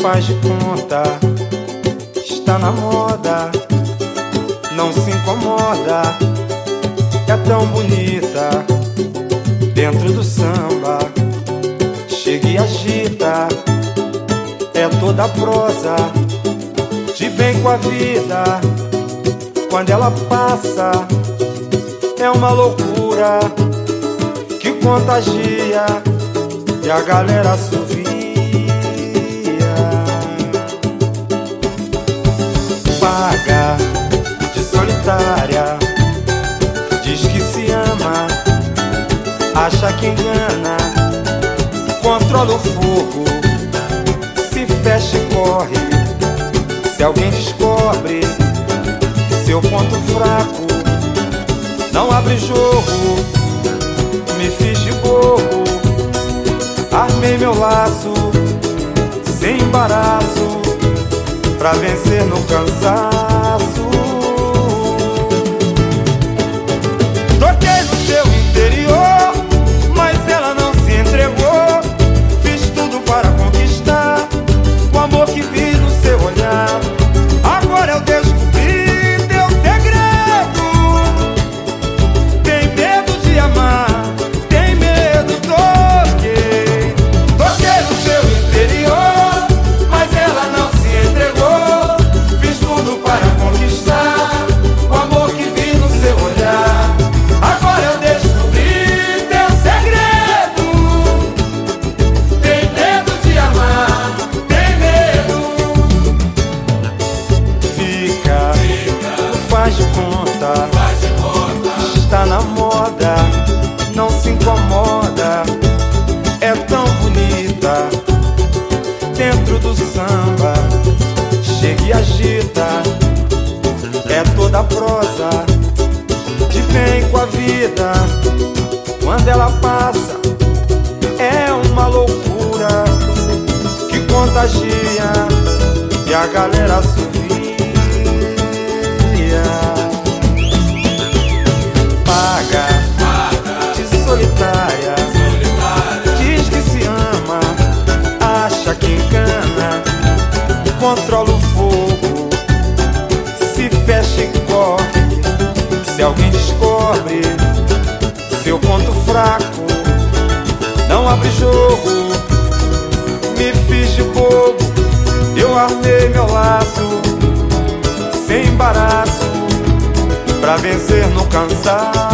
faz de conta, está na moda, não se incomoda, é tão bonita dentro do samba. Chega e agita, é toda prosa, de bem com a vida. Quando ela passa, é uma loucura que contagia e a galera assovia. Paga de solitária, diz que se ama, acha que engana, controla o fogo, se fecha e corre. Se alguém descobre seu ponto fraco, não abre jogo, me fiz de bobo. Armei meu laço, sem embaraço, pra vencer no cansaço. Está na moda, não se incomoda, é tão bonita dentro do samba, chega e agita, é toda prosa, de bem com a vida, quando ela passa, é uma loucura que contagia e a galera assovia. Descobre seu ponto fraco, não abre jogo, me fiz de bobo. Eu armei meu laço, sem embaraço, pra vencer no cansaço.